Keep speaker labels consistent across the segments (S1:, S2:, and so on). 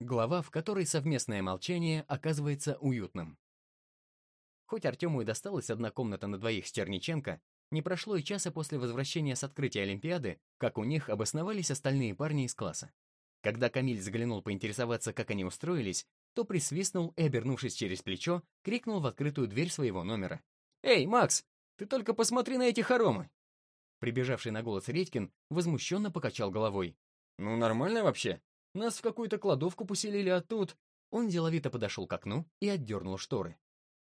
S1: Глава, в которой совместное молчание оказывается уютным. Хоть Артему и досталась одна комната на двоих с Черниченко, не прошло и часа после возвращения с открытия Олимпиады, как у них обосновались остальные парни из класса. Когда Камиль заглянул поинтересоваться, как они устроились, то присвистнул и, обернувшись через плечо, крикнул в открытую дверь своего номера. «Эй, Макс, ты только посмотри на эти хоромы!» Прибежавший на голос Редькин возмущенно покачал головой. «Ну, нормально вообще. Нас в какую-то кладовку поселили, а тут...» Он деловито подошел к окну и отдернул шторы.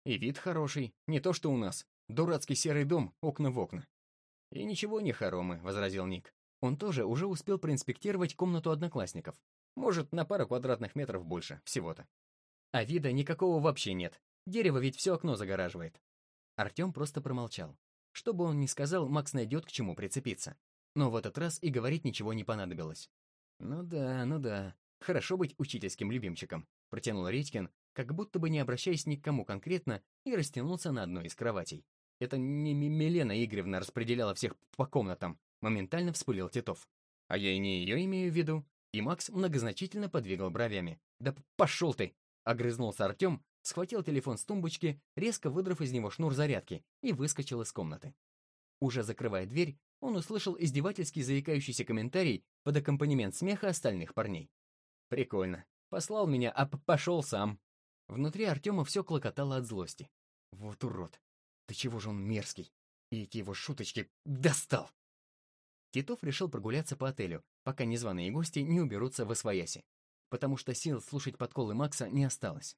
S1: И вид хороший, не то что у нас. Дурацкий серый дом, окна в окна. «И ничего не хоромы», — возразил Ник. Он тоже уже успел проинспектировать комнату одноклассников. Может, на пару квадратных метров больше, всего-то. А вида никакого вообще нет. Дерево ведь все окно загораживает. Артем просто промолчал. Что бы он ни сказал, Макс найдет к чему прицепиться. Но в этот раз и говорить ничего не понадобилось. «Ну да, ну да. Хорошо быть учительским любимчиком», — протянул Редькин, как будто бы не обращаясь ни к кому конкретно, и растянулся на одной из кроватей. Это не Милена Игоревна распределяла всех по комнатам, моментально вспылил Титов. А я и не ее имею в виду. И Макс многозначительно подвигал бровями. «Да пошел ты!» — огрызнулся Артем, схватил телефон с тумбочки, резко выдрав из него шнур зарядки, и выскочил из комнаты. Уже закрывая дверь, он услышал издевательский заикающийся комментарий под аккомпанемент смеха остальных парней. «Прикольно. Послал меня, а пошел сам». Внутри Артема все клокотало от злости. «Вот урод! Да чего же он мерзкий! И эти его шуточки достал!» Титов решил прогуляться по отелю, пока незваные гости не уберутся в освояси, потому что сил слушать подколы Макса не осталось.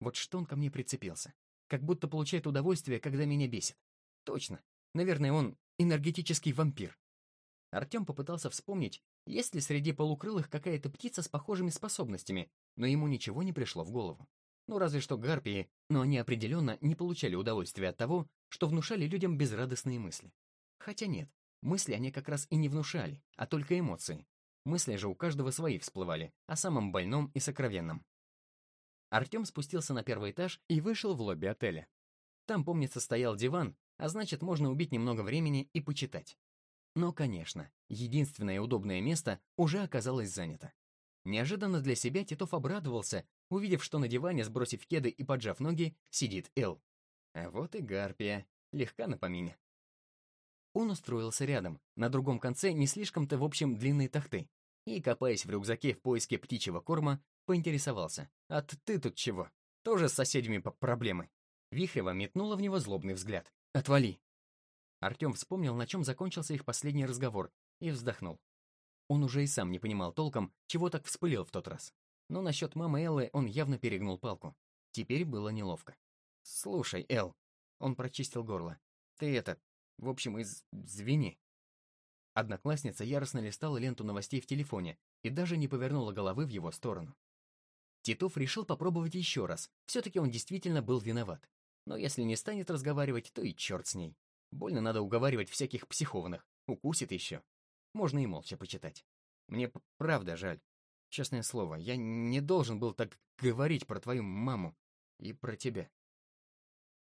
S1: Вот что он ко мне прицепился. Как будто получает удовольствие, когда меня бесит. Точно. Наверное, он энергетический вампир. Артем попытался вспомнить, есть ли среди полукрылых какая-то птица с похожими способностями, но ему ничего не пришло в голову. Ну, разве что гарпии, но они определенно не получали удовольствия от того, что внушали людям безрадостные мысли. Хотя нет, мысли они как раз и не внушали, а только эмоции. Мысли же у каждого свои всплывали, о самом больном и сокровенном. Артем спустился на первый этаж и вышел в лобби отеля. Там, помнится, стоял диван, а значит, можно убить немного времени и почитать. Но, конечно, единственное удобное место уже оказалось занято. Неожиданно для себя Титов обрадовался, увидев, что на диване, сбросив кеды и поджав ноги, сидит Эл. А вот и Гарпия, легка на помине. Он устроился рядом, на другом конце не слишком-то, в общем, длинные тахты, и, копаясь в рюкзаке в поиске птичьего корма, поинтересовался. «А ты тут чего? Тоже с соседями по проблемы?» Вихрева метнула в него злобный взгляд. «Отвали!» Артем вспомнил, на чем закончился их последний разговор, и вздохнул. Он уже и сам не понимал толком, чего так вспылил в тот раз. Но насчет мамы Эллы он явно перегнул палку. Теперь было неловко. «Слушай, Эл», — он прочистил горло, — «ты это, в общем, из... извини». Одноклассница яростно листала ленту новостей в телефоне и даже не повернула головы в его сторону. Титов решил попробовать еще раз, все-таки он действительно был виноват. Но если не станет разговаривать, то и черт с ней. Больно надо уговаривать всяких психованных. Укусит еще. Можно и молча почитать. Мне правда жаль. Честное слово, я не должен был так говорить про твою маму и про тебя.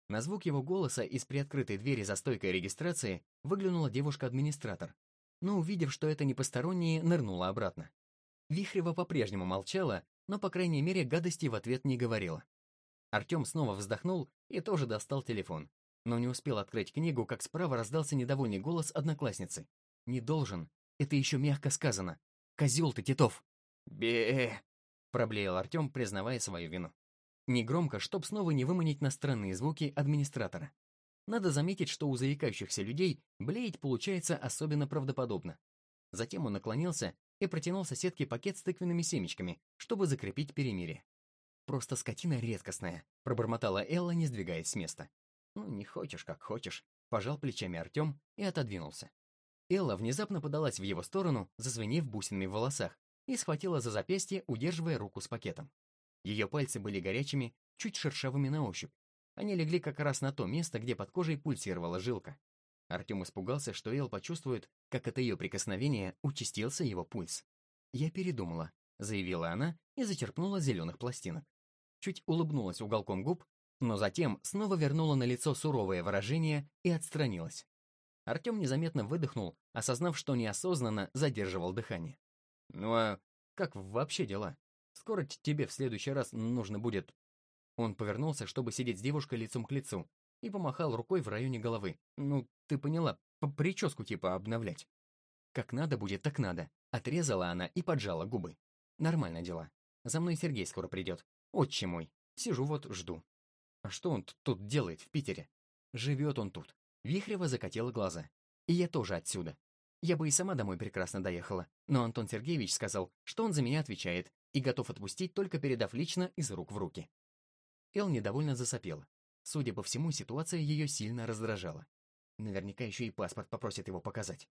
S1: На звук его голоса из приоткрытой двери за стойкой регистрации выглянула девушка-администратор, но, увидев, что это не посторонние, нырнула обратно. Вихрева по-прежнему молчала, но, по крайней мере, гадости в ответ не говорила. Артем снова вздохнул и тоже достал телефон, но не успел открыть книгу, как справа раздался недовольный голос одноклассницы. «Не должен. Это еще мягко сказано. Козел ты, Титов!» бе проблеял Артем, признавая свою вину. Негромко, чтоб снова не выманить на странные звуки администратора. Надо заметить, что у заикающихся людей блеять получается особенно правдоподобно. Затем он наклонился и протянул соседке пакет с тыквенными семечками, чтобы закрепить перемирие. «Просто скотина редкостная», — пробормотала Элла, не сдвигаясь с места. «Ну, не хочешь, как хочешь», — пожал плечами Артем и отодвинулся. Элла внезапно подалась в его сторону, зазвенев бусинами в волосах, и схватила за запястье, удерживая руку с пакетом. Ее пальцы были горячими, чуть шершавыми на ощупь. Они легли как раз на то место, где под кожей пульсировала жилка. Артем испугался, что Эл почувствует, как от ее прикосновения участился его пульс. «Я передумала», — заявила она и зачерпнула зеленых пластинок чуть улыбнулась уголком губ, но затем снова вернула на лицо суровое выражение и отстранилась. Артем незаметно выдохнул, осознав, что неосознанно задерживал дыхание. «Ну а как вообще дела? Скоро тебе в следующий раз нужно будет...» Он повернулся, чтобы сидеть с девушкой лицом к лицу, и помахал рукой в районе головы. «Ну, ты поняла, по прическу типа обновлять». «Как надо будет, так надо», — отрезала она и поджала губы. «Нормально дела. За мной Сергей скоро придет. Отче мой. Сижу вот, жду». «А что он тут делает в Питере?» «Живет он тут». Вихрева закатила глаза. «И я тоже отсюда. Я бы и сама домой прекрасно доехала, но Антон Сергеевич сказал, что он за меня отвечает и готов отпустить, только передав лично из рук в руки. Эл недовольно засопела. Судя по всему, ситуация ее сильно раздражала. Наверняка еще и паспорт попросит его показать.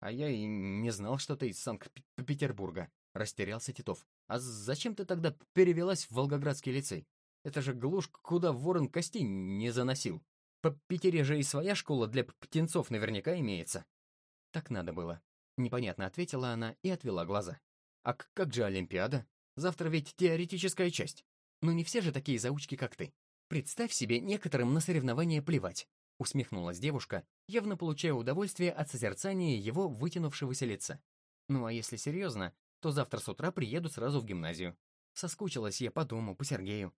S1: «А я и не знал, что ты из Санкт-Петербурга», — растерялся Титов. «А зачем ты тогда перевелась в Волгоградский лицей? Это же глушь, куда ворон кости не заносил. По Питере же и своя школа для птенцов наверняка имеется». Так надо было. Непонятно ответила она и отвела глаза. А как же Олимпиада? Завтра ведь теоретическая часть. Но не все же такие заучки, как ты. Представь себе, некоторым на соревнования плевать. Усмехнулась девушка, явно получая удовольствие от созерцания его вытянувшегося лица. Ну а если серьезно, то завтра с утра приеду сразу в гимназию. Соскучилась я по дому, по Сергею.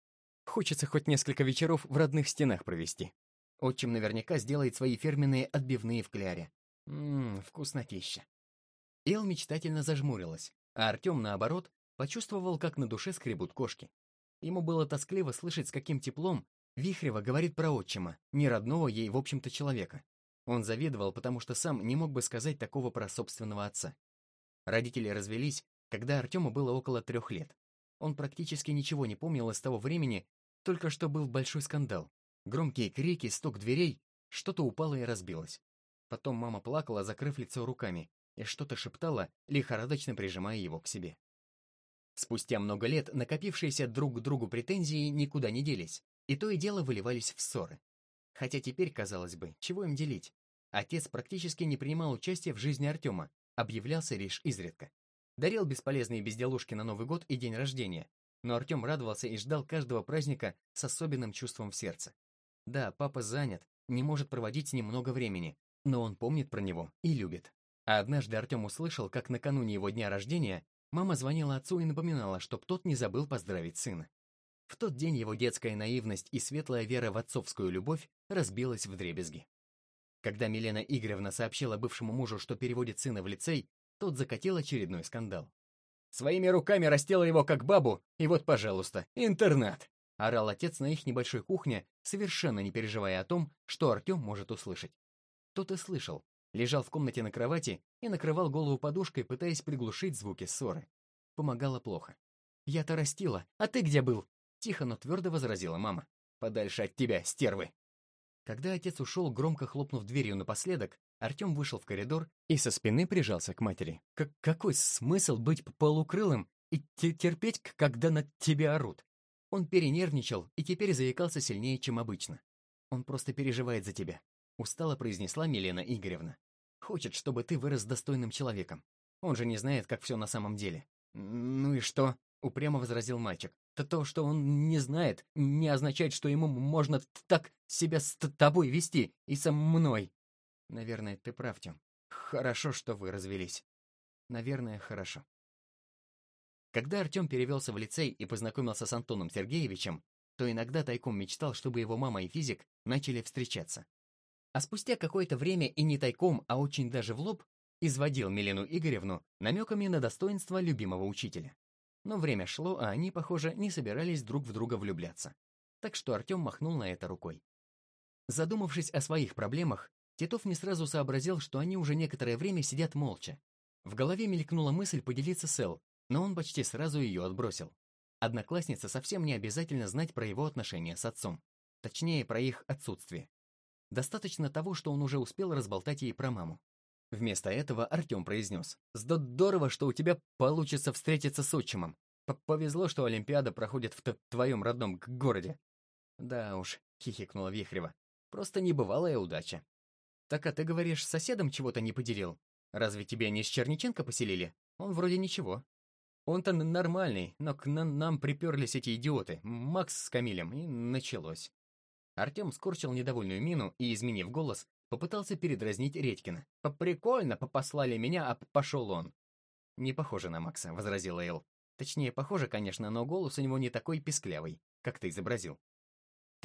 S1: Хочется хоть несколько вечеров в родных стенах провести. Отчим наверняка сделает свои фирменные отбивные в кляре. Ммм, вкуснотища. Эл мечтательно зажмурилась, а Артем, наоборот, почувствовал, как на душе скребут кошки. Ему было тоскливо слышать, с каким теплом Вихрева говорит про отчима, не родного ей, в общем-то, человека. Он завидовал, потому что сам не мог бы сказать такого про собственного отца. Родители развелись, когда Артему было около трех лет. Он практически ничего не помнил из того времени, только что был большой скандал. Громкие крики, стук дверей, что-то упало и разбилось. Потом мама плакала, закрыв лицо руками, и что-то шептала, лихорадочно прижимая его к себе. Спустя много лет накопившиеся друг к другу претензии никуда не делись, и то и дело выливались в ссоры. Хотя теперь, казалось бы, чего им делить? Отец практически не принимал участия в жизни Артема, объявлялся лишь изредка. Дарил бесполезные безделушки на Новый год и день рождения, но Артем радовался и ждал каждого праздника с особенным чувством в сердце. Да, папа занят, не может проводить с ним много времени, но он помнит про него и любит. А однажды Артем услышал, как накануне его дня рождения мама звонила отцу и напоминала, чтоб тот не забыл поздравить сына. В тот день его детская наивность и светлая вера в отцовскую любовь разбилась в дребезги. Когда Милена Игоревна сообщила бывшему мужу, что переводит сына в лицей, тот закатил очередной скандал. «Своими руками растела его как бабу, и вот, пожалуйста, интернат!» — орал отец на их небольшой кухне, совершенно не переживая о том, что Артем может услышать. Тот и слышал. Лежал в комнате на кровати и накрывал голову подушкой, пытаясь приглушить звуки ссоры. Помогало плохо. «Я-то растила, а ты где был?» Тихо, но твердо возразила мама. «Подальше от тебя, стервы!» Когда отец ушел, громко хлопнув дверью напоследок, Артем вышел в коридор и со спины прижался к матери. Как какой смысл быть полукрылым и терпеть, когда над тебя орут? Он перенервничал и теперь заикался сильнее, чем обычно. Он просто переживает за тебя. Устало произнесла Милена Игоревна. Хочет, чтобы ты вырос достойным человеком. Он же не знает, как все на самом деле. Ну и что? Упрямо возразил мальчик. То, то, что он не знает, не означает, что ему можно так себя с тобой вести и со мной. Наверное, ты прав, Тём. Хорошо, что вы развелись. Наверное, хорошо. Когда Артем перевелся в лицей и познакомился с Антоном Сергеевичем, то иногда тайком мечтал, чтобы его мама и физик начали встречаться. А спустя какое-то время и не тайком, а очень даже в лоб, изводил Милену Игоревну намеками на достоинство любимого учителя. Но время шло, а они, похоже, не собирались друг в друга влюбляться. Так что Артем махнул на это рукой. Задумавшись о своих проблемах, Титов не сразу сообразил, что они уже некоторое время сидят молча. В голове мелькнула мысль поделиться с Эл, но он почти сразу ее отбросил. Одноклассница совсем не обязательно знать про его отношения с отцом. Точнее, про их отсутствие. Достаточно того, что он уже успел разболтать ей про маму. Вместо этого Артем произнес. «Здорово, что у тебя получится встретиться с отчимом. П Повезло, что Олимпиада проходит в твоем родном городе». «Да уж», — хихикнула Вихрева. «Просто небывалая удача». «Так а ты говоришь, с соседом чего-то не поделил? Разве тебя не с Черниченко поселили? Он вроде ничего». «Он-то нормальный, но к нам приперлись эти идиоты, Макс с Камилем, и началось». Артем скорчил недовольную мину и, изменив голос, попытался передразнить Редькина. «Прикольно, послали меня, а пошел он». «Не похоже на Макса», — возразила Эл. Точнее, похоже, конечно, но голос у него не такой писклявый, как ты изобразил.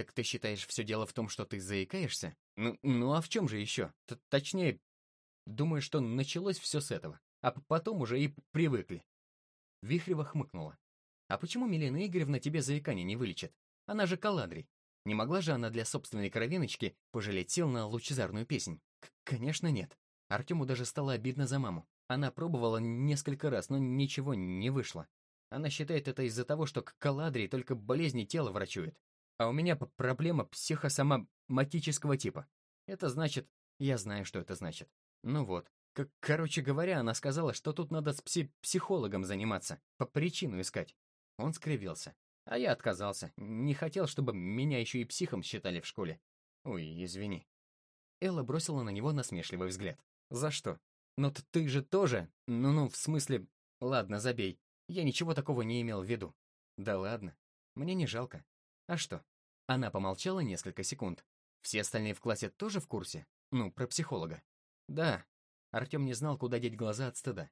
S1: Так ты считаешь, все дело в том, что ты заикаешься? Ну, ну а в чем же еще? Т Точнее, думаю, что началось все с этого, а потом уже и привыкли. Вихрева хмыкнула. А почему Милена Игоревна тебе заикание не вылечит? Она же каладрий. Не могла же она для собственной кровиночки пожалеть сил на лучезарную песнь? К конечно, нет. Артему даже стало обидно за маму. Она пробовала несколько раз, но ничего не вышло. Она считает это из-за того, что к каладрии только болезни тела врачует. А у меня проблема психосоматического типа. Это значит... Я знаю, что это значит. Ну вот. К короче говоря, она сказала, что тут надо с пси психологом заниматься, по причину искать. Он скривился. А я отказался. Не хотел, чтобы меня еще и психом считали в школе. Ой, извини. Элла бросила на него насмешливый взгляд. За что? Но ты же тоже... Ну-ну, в смысле... Ладно, забей. Я ничего такого не имел в виду. Да ладно. Мне не жалко. А что? Она помолчала несколько секунд. Все остальные в классе тоже в курсе? Ну, про психолога. Да. Артем не знал, куда деть глаза от стыда.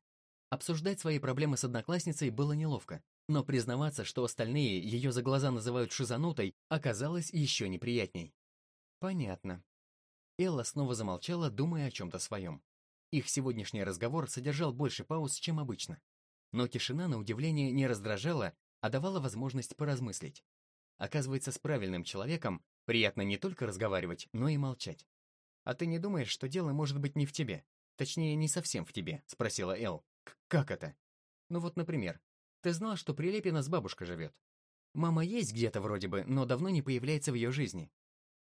S1: Обсуждать свои проблемы с одноклассницей было неловко. Но признаваться, что остальные ее за глаза называют шизанутой, оказалось еще неприятней. Понятно. Элла снова замолчала, думая о чем-то своем. Их сегодняшний разговор содержал больше пауз, чем обычно. Но тишина, на удивление, не раздражала, а давала возможность поразмыслить. Оказывается, с правильным человеком приятно не только разговаривать, но и молчать. «А ты не думаешь, что дело может быть не в тебе? Точнее, не совсем в тебе?» — спросила Эл. «Как это?» «Ну вот, например, ты знал, что Прилепина с бабушкой живет? Мама есть где-то вроде бы, но давно не появляется в ее жизни.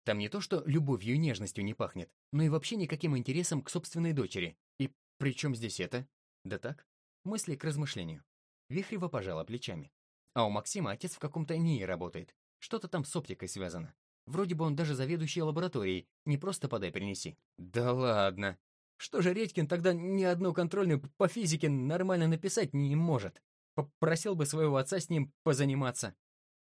S1: Там не то, что любовью и нежностью не пахнет, но и вообще никаким интересом к собственной дочери. И при чем здесь это? Да так, мысли к размышлению. Вихрева пожала плечами. А у Максима отец в каком-то НИИ работает. Что-то там с оптикой связано. Вроде бы он даже заведующий лабораторией. Не просто подай принеси. Да ладно. Что же Редькин тогда ни одну контрольную по физике нормально написать не может? Попросил бы своего отца с ним позаниматься.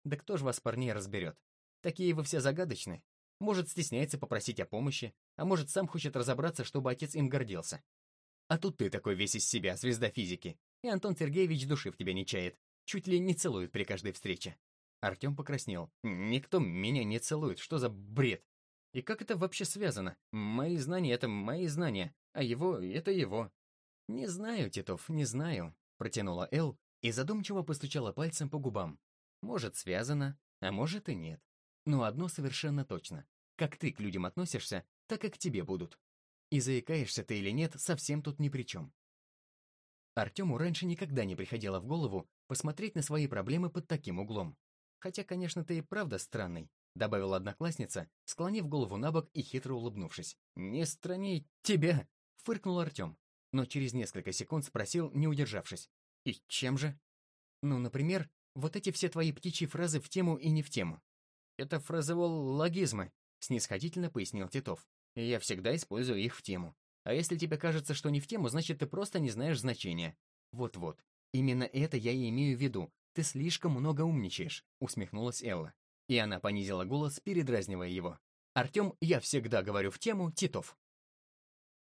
S1: Да кто ж вас, парней, разберет? Такие вы все загадочны. Может, стесняется попросить о помощи, а может, сам хочет разобраться, чтобы отец им гордился. А тут ты такой весь из себя, звезда физики. И Антон Сергеевич души в тебя не чает. Чуть ли не целует при каждой встрече. Артем покраснел. Никто меня не целует. Что за бред? И как это вообще связано? Мои знания — это мои знания, а его — это его. Не знаю, Титов, не знаю, протянула Эл, и задумчиво постучала пальцем по губам. Может, связано, а может и нет. Но одно совершенно точно. Как ты к людям относишься, так и к тебе будут. И заикаешься ты или нет, совсем тут ни при чем. Артему раньше никогда не приходило в голову посмотреть на свои проблемы под таким углом. Хотя, конечно, ты и правда странный, добавила одноклассница, склонив голову на бок и хитро улыбнувшись. «Не странней тебя!» — фыркнул Артем, но через несколько секунд спросил, не удержавшись. И чем же? Ну, например, вот эти все твои птичьи фразы в тему и не в тему. Это фразеологизмы, снисходительно пояснил Титов. Я всегда использую их в тему. А если тебе кажется, что не в тему, значит, ты просто не знаешь значения. Вот-вот. Именно это я и имею в виду. Ты слишком много умничаешь, усмехнулась Элла. И она понизила голос, передразнивая его. Артем, я всегда говорю в тему Титов.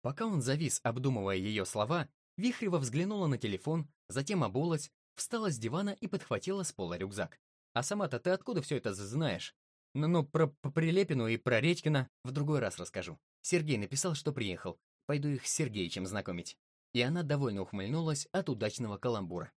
S1: Пока он завис, обдумывая ее слова, Вихрева взглянула на телефон, затем обулась, встала с дивана и подхватила с пола рюкзак. «А сама-то ты откуда все это знаешь?» «Ну-ну, про, про Прилепину и про Редькина в другой раз расскажу. Сергей написал, что приехал. Пойду их с Сергеичем знакомить». И она довольно ухмыльнулась от удачного каламбура.